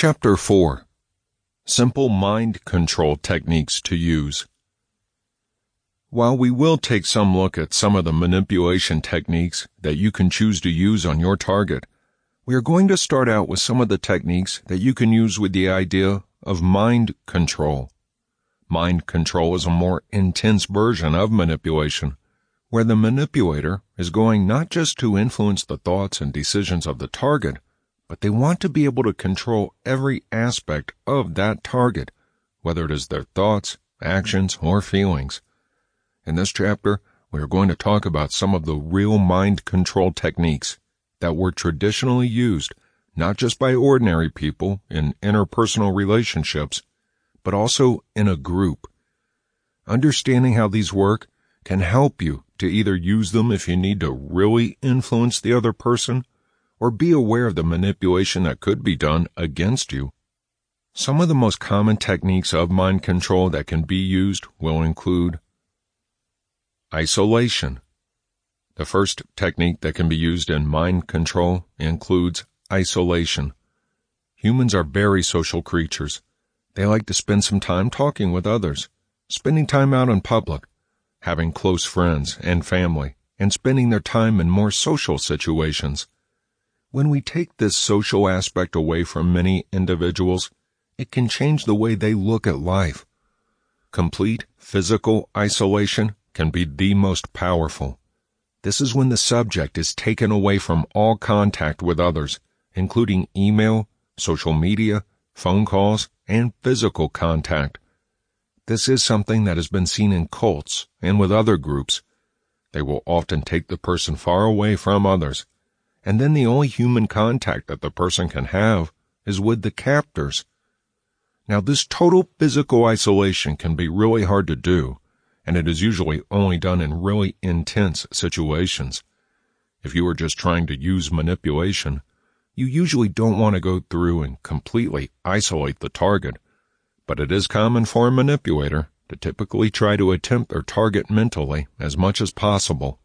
Chapter 4 Simple Mind Control Techniques to Use. While we will take some look at some of the manipulation techniques that you can choose to use on your target, we are going to start out with some of the techniques that you can use with the idea of mind control. Mind control is a more intense version of manipulation, where the manipulator is going not just to influence the thoughts and decisions of the target, but they want to be able to control every aspect of that target, whether it is their thoughts, actions, or feelings. In this chapter, we are going to talk about some of the real mind control techniques that were traditionally used not just by ordinary people in interpersonal relationships, but also in a group. Understanding how these work can help you to either use them if you need to really influence the other person or be aware of the manipulation that could be done against you. Some of the most common techniques of mind control that can be used will include isolation. The first technique that can be used in mind control includes isolation. Humans are very social creatures. They like to spend some time talking with others, spending time out in public, having close friends and family, and spending their time in more social situations. When we take this social aspect away from many individuals, it can change the way they look at life. Complete physical isolation can be the most powerful. This is when the subject is taken away from all contact with others, including email, social media, phone calls, and physical contact. This is something that has been seen in cults and with other groups. They will often take the person far away from others and then the only human contact that the person can have is with the captors. Now, this total physical isolation can be really hard to do, and it is usually only done in really intense situations. If you are just trying to use manipulation, you usually don't want to go through and completely isolate the target, but it is common for a manipulator to typically try to attempt their target mentally as much as possible.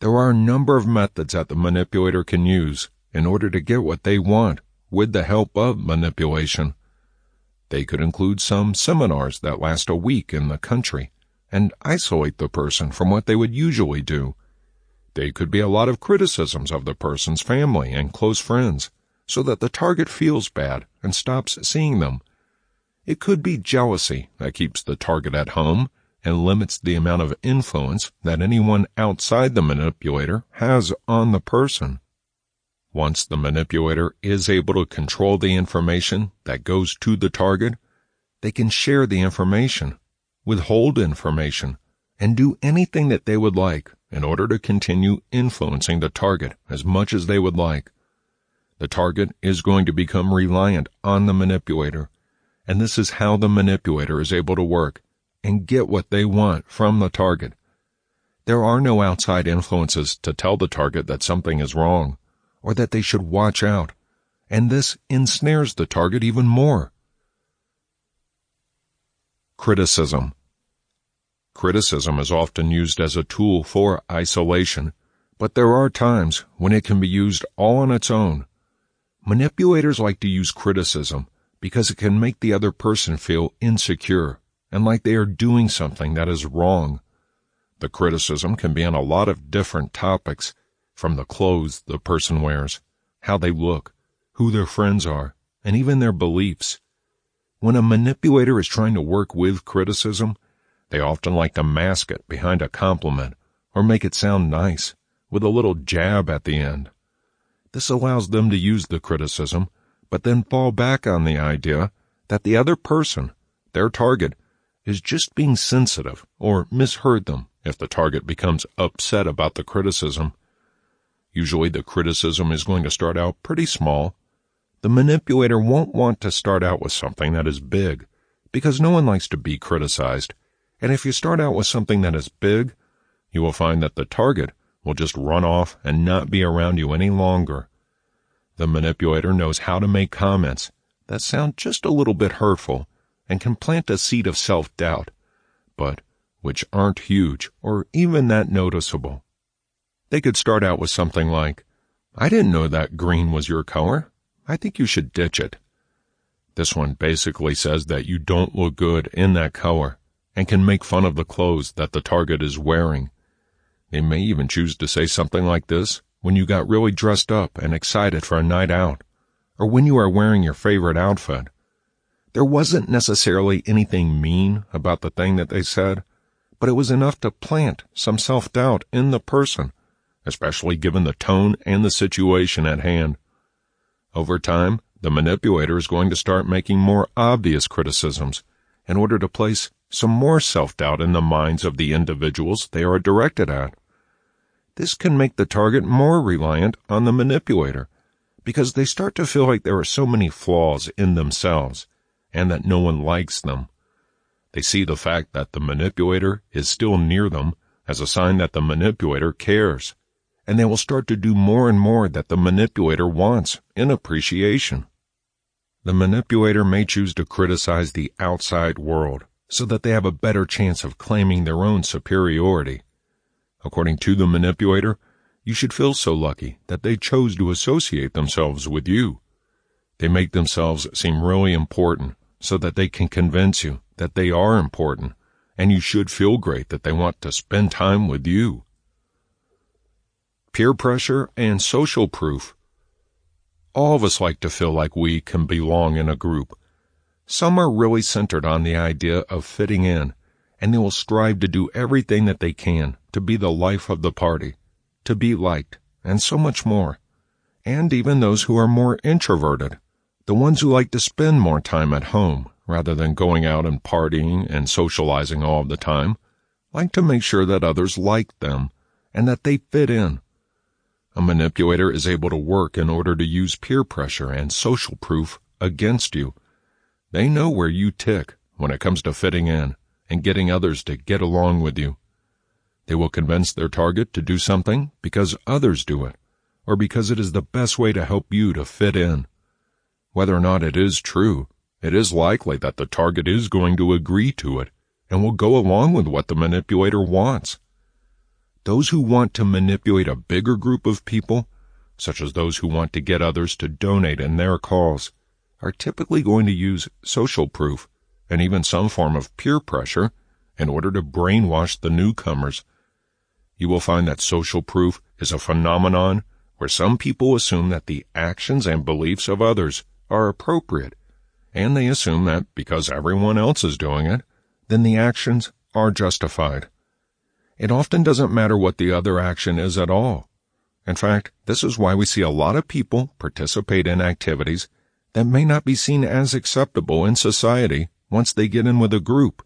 There are a number of methods that the manipulator can use in order to get what they want with the help of manipulation. They could include some seminars that last a week in the country and isolate the person from what they would usually do. They could be a lot of criticisms of the person's family and close friends so that the target feels bad and stops seeing them. It could be jealousy that keeps the target at home and limits the amount of influence that anyone outside the manipulator has on the person. Once the manipulator is able to control the information that goes to the target, they can share the information, withhold information, and do anything that they would like in order to continue influencing the target as much as they would like. The target is going to become reliant on the manipulator, and this is how the manipulator is able to work and get what they want from the target. There are no outside influences to tell the target that something is wrong or that they should watch out, and this ensnares the target even more. Criticism Criticism is often used as a tool for isolation, but there are times when it can be used all on its own. Manipulators like to use criticism because it can make the other person feel insecure and like they are doing something that is wrong. The criticism can be on a lot of different topics, from the clothes the person wears, how they look, who their friends are, and even their beliefs. When a manipulator is trying to work with criticism, they often like to mask it behind a compliment or make it sound nice with a little jab at the end. This allows them to use the criticism, but then fall back on the idea that the other person, their target, is just being sensitive or misheard them if the target becomes upset about the criticism. Usually the criticism is going to start out pretty small. The manipulator won't want to start out with something that is big because no one likes to be criticized. And if you start out with something that is big, you will find that the target will just run off and not be around you any longer. The manipulator knows how to make comments that sound just a little bit hurtful and can plant a seed of self-doubt, but which aren't huge or even that noticeable. They could start out with something like, I didn't know that green was your color. I think you should ditch it. This one basically says that you don't look good in that color and can make fun of the clothes that the target is wearing. They may even choose to say something like this when you got really dressed up and excited for a night out, or when you are wearing your favorite outfit. There wasn't necessarily anything mean about the thing that they said, but it was enough to plant some self-doubt in the person, especially given the tone and the situation at hand. Over time, the manipulator is going to start making more obvious criticisms in order to place some more self-doubt in the minds of the individuals they are directed at. This can make the target more reliant on the manipulator because they start to feel like there are so many flaws in themselves and that no one likes them. They see the fact that the manipulator is still near them as a sign that the manipulator cares, and they will start to do more and more that the manipulator wants in appreciation. The manipulator may choose to criticize the outside world so that they have a better chance of claiming their own superiority. According to the manipulator, you should feel so lucky that they chose to associate themselves with you. They make themselves seem really important so that they can convince you that they are important and you should feel great that they want to spend time with you. Peer pressure and social proof. All of us like to feel like we can belong in a group. Some are really centered on the idea of fitting in, and they will strive to do everything that they can to be the life of the party, to be liked, and so much more. And even those who are more introverted the ones who like to spend more time at home rather than going out and partying and socializing all the time, like to make sure that others like them and that they fit in. A manipulator is able to work in order to use peer pressure and social proof against you. They know where you tick when it comes to fitting in and getting others to get along with you. They will convince their target to do something because others do it, or because it is the best way to help you to fit in. Whether or not it is true, it is likely that the target is going to agree to it and will go along with what the manipulator wants. Those who want to manipulate a bigger group of people, such as those who want to get others to donate in their cause, are typically going to use social proof and even some form of peer pressure in order to brainwash the newcomers. You will find that social proof is a phenomenon where some people assume that the actions and beliefs of others are appropriate, and they assume that because everyone else is doing it, then the actions are justified. It often doesn't matter what the other action is at all. In fact, this is why we see a lot of people participate in activities that may not be seen as acceptable in society once they get in with a group.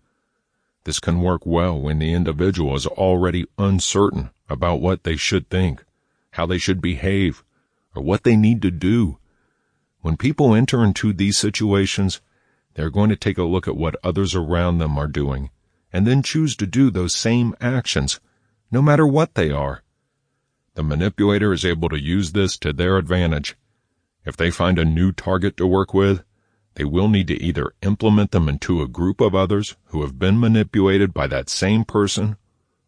This can work well when the individual is already uncertain about what they should think, how they should behave, or what they need to do. When people enter into these situations, they are going to take a look at what others around them are doing and then choose to do those same actions, no matter what they are. The manipulator is able to use this to their advantage. If they find a new target to work with, they will need to either implement them into a group of others who have been manipulated by that same person,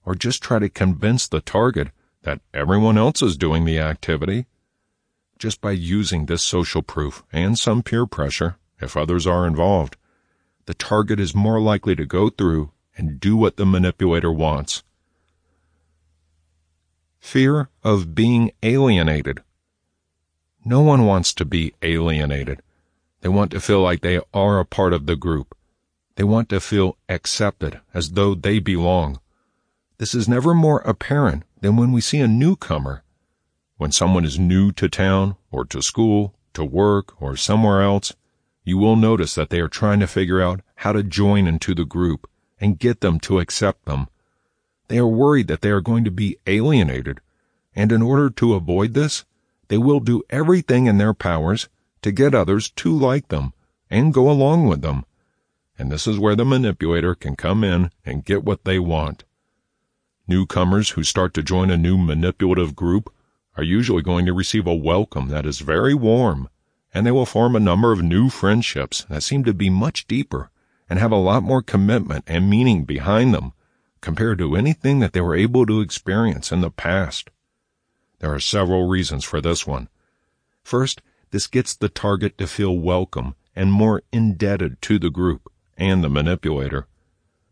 or just try to convince the target that everyone else is doing the activity just by using this social proof and some peer pressure, if others are involved, the target is more likely to go through and do what the manipulator wants. Fear of being alienated. No one wants to be alienated. They want to feel like they are a part of the group. They want to feel accepted as though they belong. This is never more apparent than when we see a newcomer when someone is new to town or to school, to work, or somewhere else, you will notice that they are trying to figure out how to join into the group and get them to accept them. They are worried that they are going to be alienated, and in order to avoid this, they will do everything in their powers to get others to like them and go along with them. And this is where the manipulator can come in and get what they want. Newcomers who start to join a new manipulative group are usually going to receive a welcome that is very warm, and they will form a number of new friendships that seem to be much deeper and have a lot more commitment and meaning behind them compared to anything that they were able to experience in the past. There are several reasons for this one. First, this gets the target to feel welcome and more indebted to the group and the manipulator.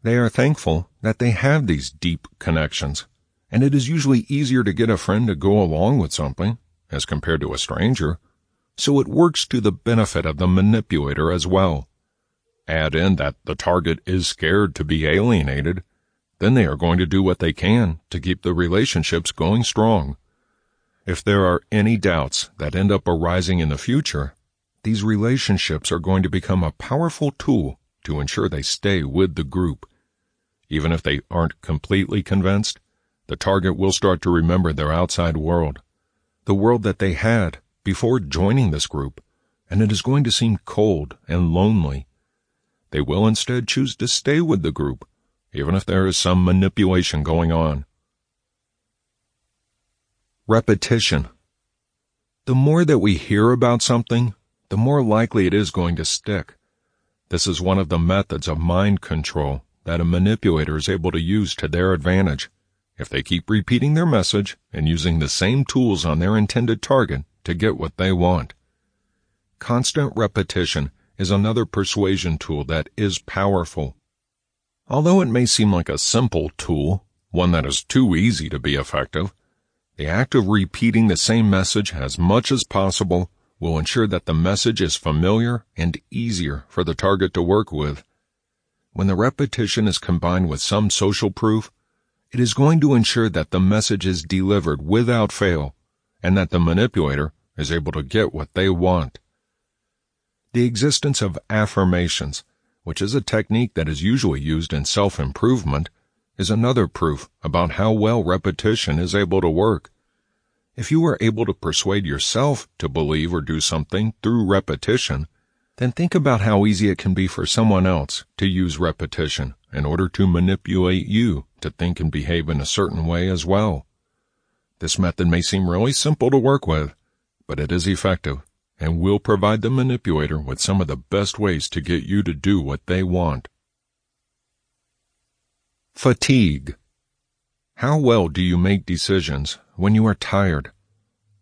They are thankful that they have these deep connections, and it is usually easier to get a friend to go along with something as compared to a stranger, so it works to the benefit of the manipulator as well. Add in that the target is scared to be alienated, then they are going to do what they can to keep the relationships going strong. If there are any doubts that end up arising in the future, these relationships are going to become a powerful tool to ensure they stay with the group. Even if they aren't completely convinced, the target will start to remember their outside world, the world that they had before joining this group, and it is going to seem cold and lonely. They will instead choose to stay with the group even if there is some manipulation going on. Repetition. The more that we hear about something, the more likely it is going to stick. This is one of the methods of mind control that a manipulator is able to use to their advantage if they keep repeating their message and using the same tools on their intended target to get what they want. Constant repetition is another persuasion tool that is powerful. Although it may seem like a simple tool, one that is too easy to be effective, the act of repeating the same message as much as possible will ensure that the message is familiar and easier for the target to work with. When the repetition is combined with some social proof, it is going to ensure that the message is delivered without fail and that the manipulator is able to get what they want. The existence of affirmations which is a technique that is usually used in self-improvement, is another proof about how well repetition is able to work. If you are able to persuade yourself to believe or do something through repetition, then think about how easy it can be for someone else to use repetition in order to manipulate you to think and behave in a certain way as well. This method may seem really simple to work with, but it is effective and will provide the manipulator with some of the best ways to get you to do what they want. Fatigue. How well do you make decisions when you are tired?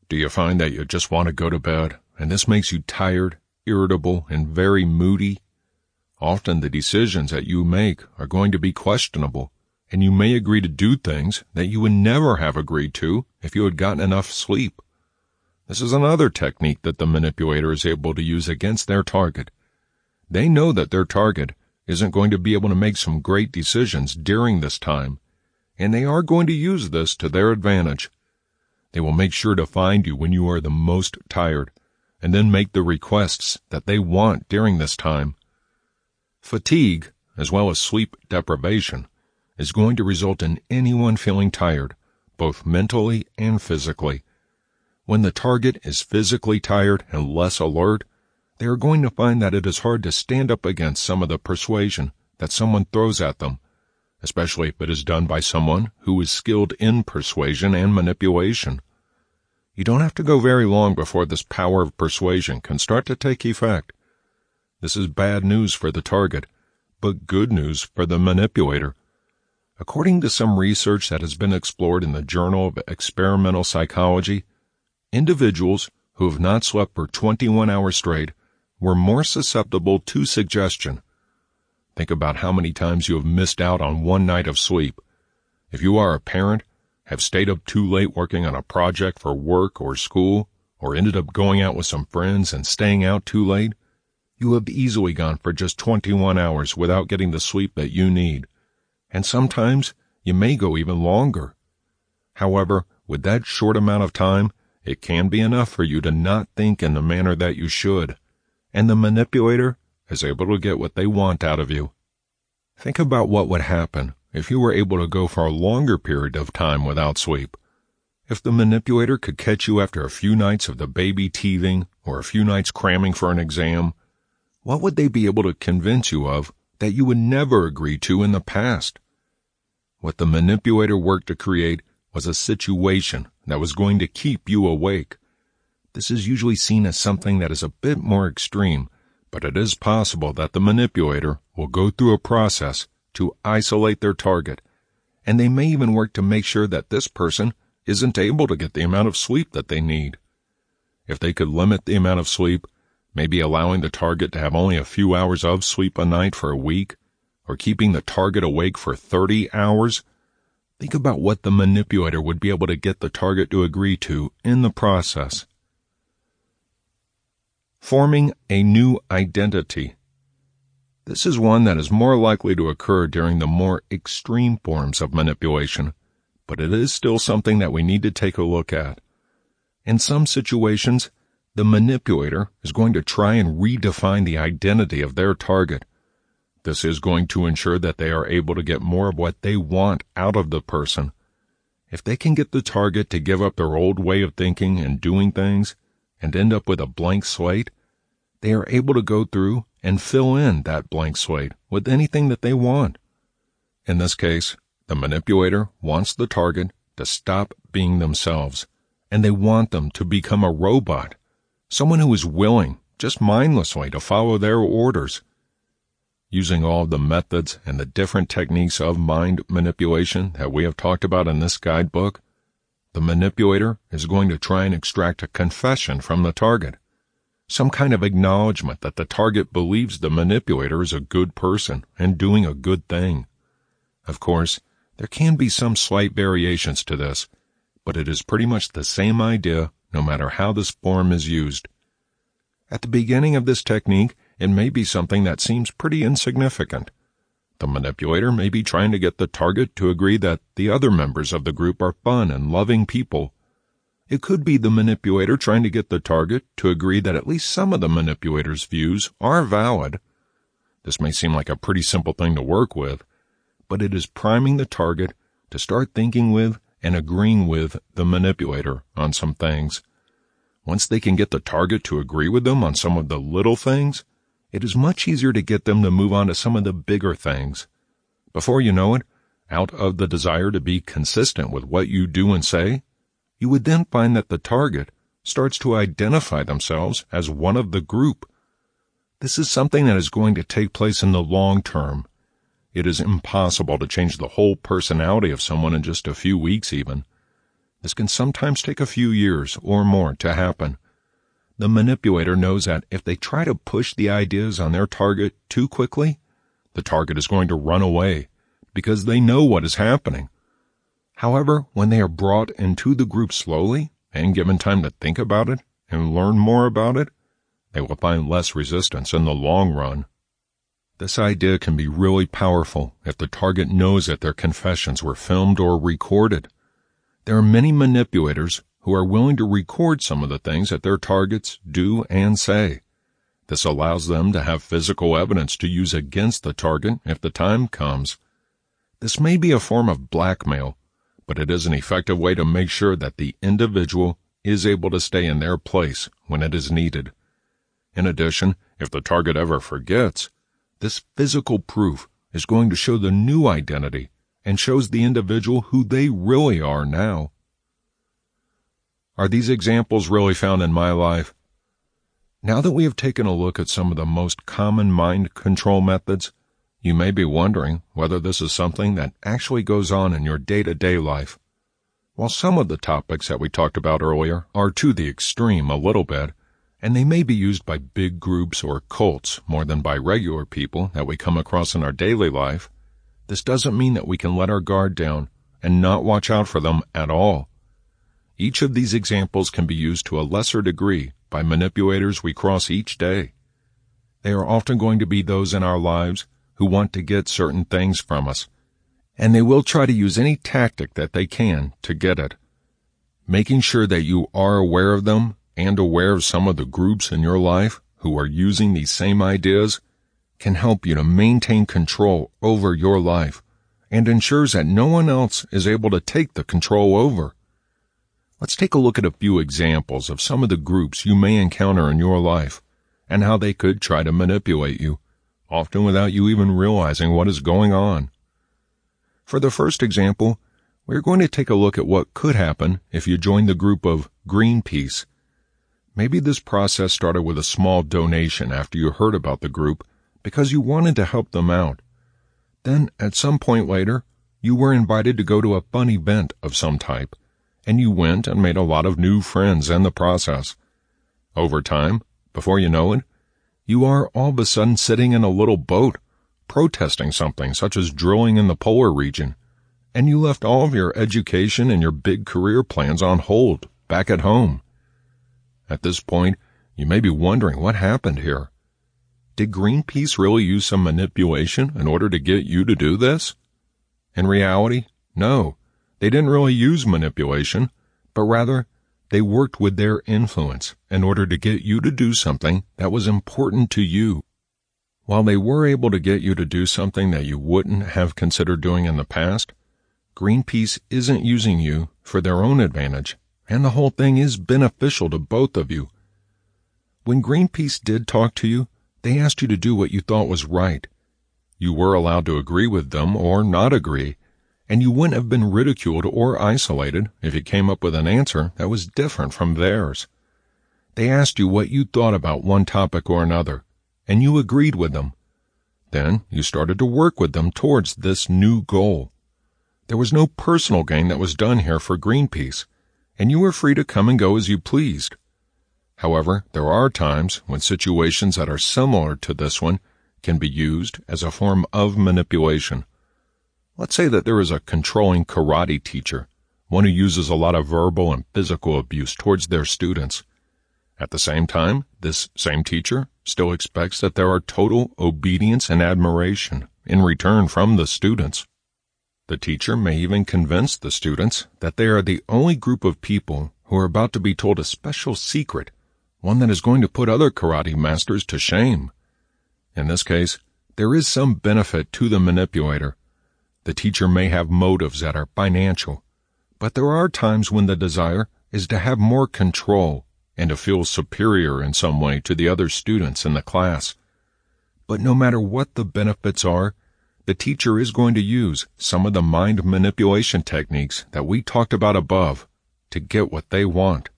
Do you find that you just want to go to bed and this makes you tired, irritable, and very moody? Often the decisions that you make are going to be questionable, and you may agree to do things that you would never have agreed to if you had gotten enough sleep. This is another technique that the manipulator is able to use against their target. They know that their target isn't going to be able to make some great decisions during this time, and they are going to use this to their advantage. They will make sure to find you when you are the most tired, and then make the requests that they want during this time. Fatigue, as well as sleep deprivation, is going to result in anyone feeling tired, both mentally and physically. When the target is physically tired and less alert, they are going to find that it is hard to stand up against some of the persuasion that someone throws at them, especially if it is done by someone who is skilled in persuasion and manipulation. You don't have to go very long before this power of persuasion can start to take effect. This is bad news for the target, but good news for the manipulator. According to some research that has been explored in the Journal of Experimental Psychology, individuals who have not slept for 21 hours straight were more susceptible to suggestion. Think about how many times you have missed out on one night of sleep. If you are a parent, have stayed up too late working on a project for work or school, or ended up going out with some friends and staying out too late, you have easily gone for just 21 hours without getting the sleep that you need. And sometimes you may go even longer. However, with that short amount of time, it can be enough for you to not think in the manner that you should, and the manipulator is able to get what they want out of you. Think about what would happen if you were able to go for a longer period of time without sleep. If the manipulator could catch you after a few nights of the baby teething or a few nights cramming for an exam, what would they be able to convince you of that you would never agree to in the past? What the manipulator worked to create was a situation that was going to keep you awake. This is usually seen as something that is a bit more extreme, but it is possible that the manipulator will go through a process to isolate their target, and they may even work to make sure that this person isn't able to get the amount of sleep that they need. If they could limit the amount of sleep, maybe allowing the target to have only a few hours of sleep a night for a week, or keeping the target awake for 30 hours, think about what the manipulator would be able to get the target to agree to in the process. Forming a new identity. This is one that is more likely to occur during the more extreme forms of manipulation, but it is still something that we need to take a look at. In some situations, the manipulator is going to try and redefine the identity of their target. This is going to ensure that they are able to get more of what they want out of the person. If they can get the target to give up their old way of thinking and doing things and end up with a blank slate, they are able to go through and fill in that blank slate with anything that they want. In this case, the manipulator wants the target to stop being themselves, and they want them to become a robot, someone who is willing, just mindlessly, to follow their orders. Using all the methods and the different techniques of mind manipulation that we have talked about in this guidebook, the manipulator is going to try and extract a confession from the target some kind of acknowledgement that the target believes the manipulator is a good person and doing a good thing. Of course, there can be some slight variations to this, but it is pretty much the same idea no matter how this form is used. At the beginning of this technique, it may be something that seems pretty insignificant. The manipulator may be trying to get the target to agree that the other members of the group are fun and loving people it could be the manipulator trying to get the target to agree that at least some of the manipulator's views are valid. This may seem like a pretty simple thing to work with, but it is priming the target to start thinking with and agreeing with the manipulator on some things. Once they can get the target to agree with them on some of the little things, it is much easier to get them to move on to some of the bigger things. Before you know it, out of the desire to be consistent with what you do and say, you would then find that the target starts to identify themselves as one of the group. This is something that is going to take place in the long term. It is impossible to change the whole personality of someone in just a few weeks even. This can sometimes take a few years or more to happen. The manipulator knows that if they try to push the ideas on their target too quickly, the target is going to run away because they know what is happening. However, when they are brought into the group slowly and given time to think about it and learn more about it, they will find less resistance in the long run. This idea can be really powerful if the target knows that their confessions were filmed or recorded. There are many manipulators who are willing to record some of the things that their targets do and say. This allows them to have physical evidence to use against the target if the time comes. This may be a form of blackmail but it is an effective way to make sure that the individual is able to stay in their place when it is needed. In addition, if the target ever forgets, this physical proof is going to show the new identity and shows the individual who they really are now. Are these examples really found in my life? Now that we have taken a look at some of the most common mind control methods, you may be wondering whether this is something that actually goes on in your day-to-day life. While some of the topics that we talked about earlier are to the extreme a little bit, and they may be used by big groups or cults more than by regular people that we come across in our daily life, this doesn't mean that we can let our guard down and not watch out for them at all. Each of these examples can be used to a lesser degree by manipulators we cross each day. They are often going to be those in our lives who want to get certain things from us, and they will try to use any tactic that they can to get it. Making sure that you are aware of them and aware of some of the groups in your life who are using these same ideas can help you to maintain control over your life and ensures that no one else is able to take the control over. Let's take a look at a few examples of some of the groups you may encounter in your life and how they could try to manipulate you often without you even realizing what is going on. For the first example, we're going to take a look at what could happen if you joined the group of Greenpeace. Maybe this process started with a small donation after you heard about the group because you wanted to help them out. Then, at some point later, you were invited to go to a fun event of some type, and you went and made a lot of new friends in the process. Over time, before you know it, you are all of a sudden sitting in a little boat, protesting something such as drilling in the polar region, and you left all of your education and your big career plans on hold back at home. At this point, you may be wondering what happened here. Did Greenpeace really use some manipulation in order to get you to do this? In reality, no. They didn't really use manipulation, but rather they worked with their influence in order to get you to do something that was important to you. While they were able to get you to do something that you wouldn't have considered doing in the past, Greenpeace isn't using you for their own advantage, and the whole thing is beneficial to both of you. When Greenpeace did talk to you, they asked you to do what you thought was right. You were allowed to agree with them or not agree, and you wouldn't have been ridiculed or isolated if you came up with an answer that was different from theirs. They asked you what you thought about one topic or another, and you agreed with them. Then you started to work with them towards this new goal. There was no personal gain that was done here for Greenpeace, and you were free to come and go as you pleased. However, there are times when situations that are similar to this one can be used as a form of manipulation. Let's say that there is a controlling karate teacher, one who uses a lot of verbal and physical abuse towards their students. At the same time, this same teacher still expects that there are total obedience and admiration in return from the students. The teacher may even convince the students that they are the only group of people who are about to be told a special secret, one that is going to put other karate masters to shame. In this case, there is some benefit to the manipulator the teacher may have motives that are financial, but there are times when the desire is to have more control and to feel superior in some way to the other students in the class. But no matter what the benefits are, the teacher is going to use some of the mind manipulation techniques that we talked about above to get what they want.